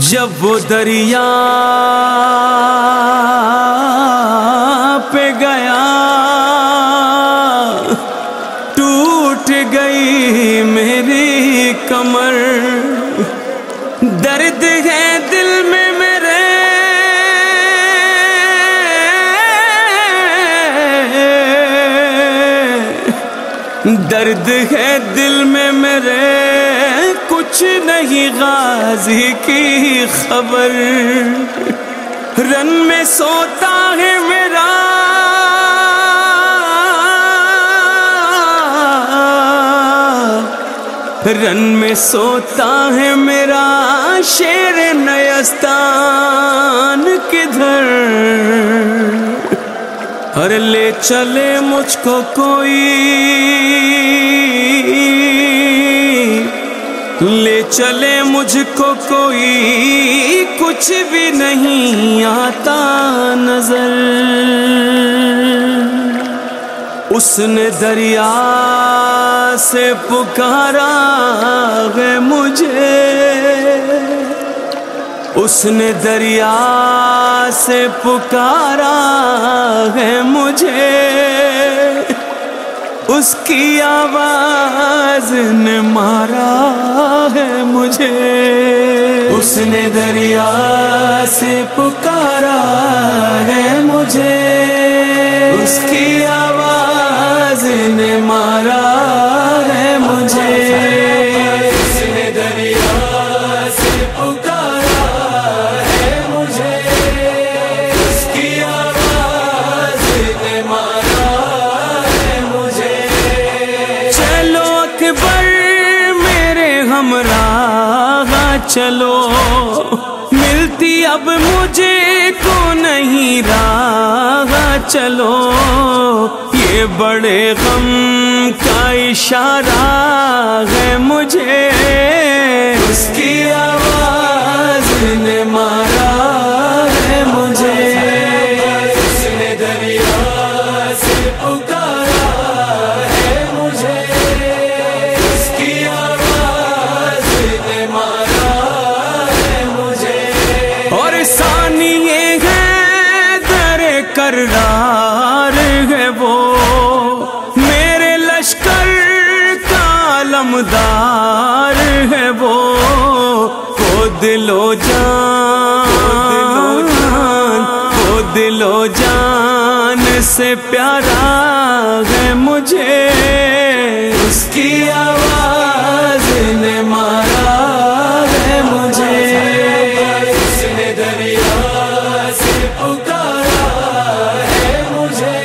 جب وہ دریا پہ گیا، ٹوٹ گئی میری کمر۔ درد ہے دل میں میرے۔ درد ہے دل میں میرے۔ کچھ نہیں غازی کی خبر۔ رن میں سوتا ہے میرا۔ رن میں سوتا ہے میرا شیر نیستان کدھر۔ ہر لے چلے مجھ کو کوئی۔ لے چلے مجھ کو کوئی، کچھ بھی نہیں آتا نظر۔ اس نے دریا سے پکارا، ہے مجھے۔ اس نے دریا سے پکارا، ہے مجھے۔ اس کی آواز نے مارا ہے مجھے۔ اس نے دریا سے پکارا ہے مجھے۔ اس کی آواز نے مارا چلو، ملتی اب مجھے کو نہیں راہ، چلو۔ یہ بڑے غم کا اشارہ ہے مجھے۔ اس کی آواز نے مارا ہے مجھے۔ سے پیارا ہے مجھے، اس کی آواز نے مارا ہے مجھے۔ اس نے دریا سے پکارا ہے مجھے۔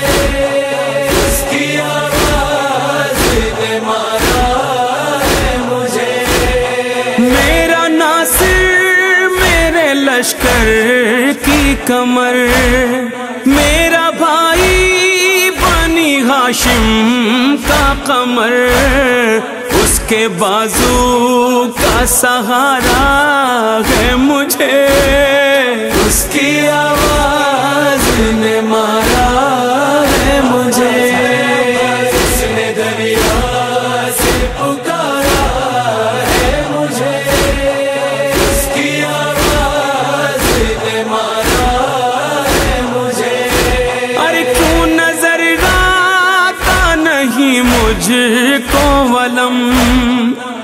اس کی آواز نے مارا ہے مجھے۔ میرا ناصر، میرے لشکر کی کمر۔ ہاشم کا قمر، اس کے بازو کا سہارا ہے مجھے۔ اس کی آواز نے مارا ہے مجھے۔ مجھ کو ولم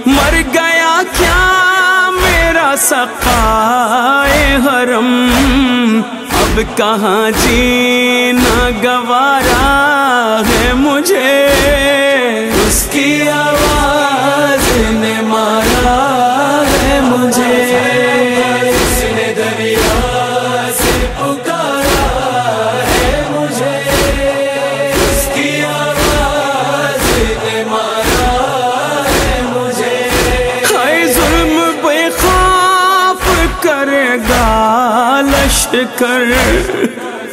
مر گیا کیا میرا سقائے حرم؟ اب کہاں جینا گوارا ہے مجھے؟ اس کی لشکر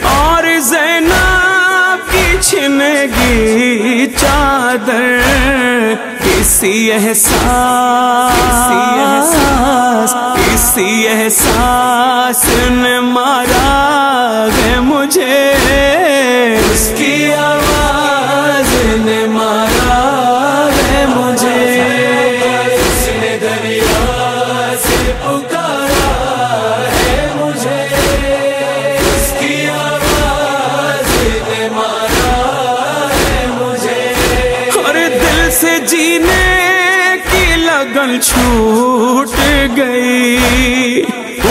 اور زینب کی چھنے گی چادر، کسی احساس کسی احساس نے مارا ہے مجھے۔ اس کی آواز نے مارا۔ سینے کی لگن چھوٹ گئی۔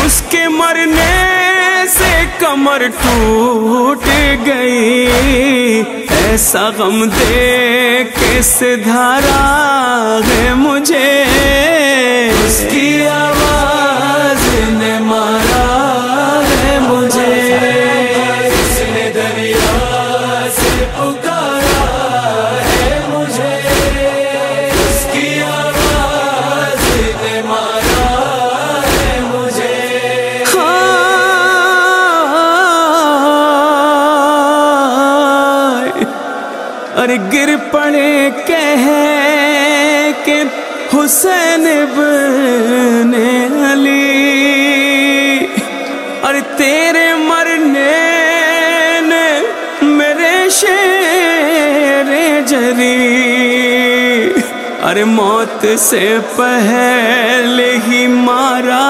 اس کے مرنے سے کمر ٹوٹ گئی۔ ایسا غم دے کس دھارا ہے مجھے؟ اس کی حسین ابن علی۔ ارے تیرے مرنے نے میرے شیر جری۔ ارے موت سے پہلے ہی مارا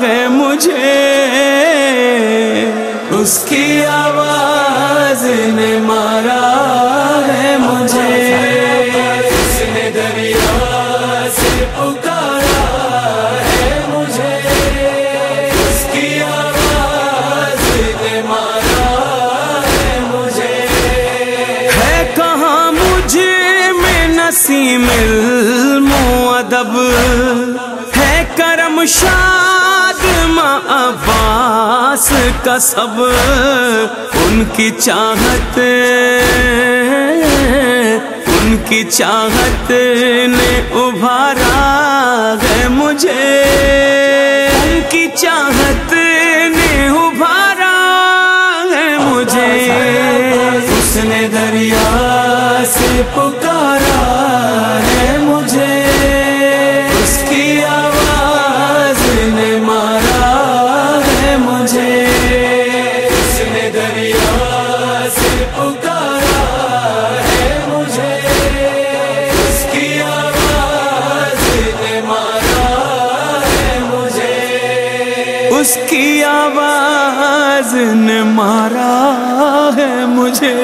ہے مجھے۔ اس کی آواز نے مارا۔ ادب ہے کرم شاد ماں عباس کا سب، ان کی چاہت ان کی چاہت نے ابھارا ہے مجھے۔ ان کی چاہت نے ابھارا ہے مجھے۔ اس نے دریا سے پکارا اس کی آواز نے مارا ہے مجھے۔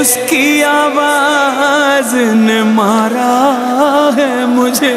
اس کی آواز نے مارا ہے مجھے۔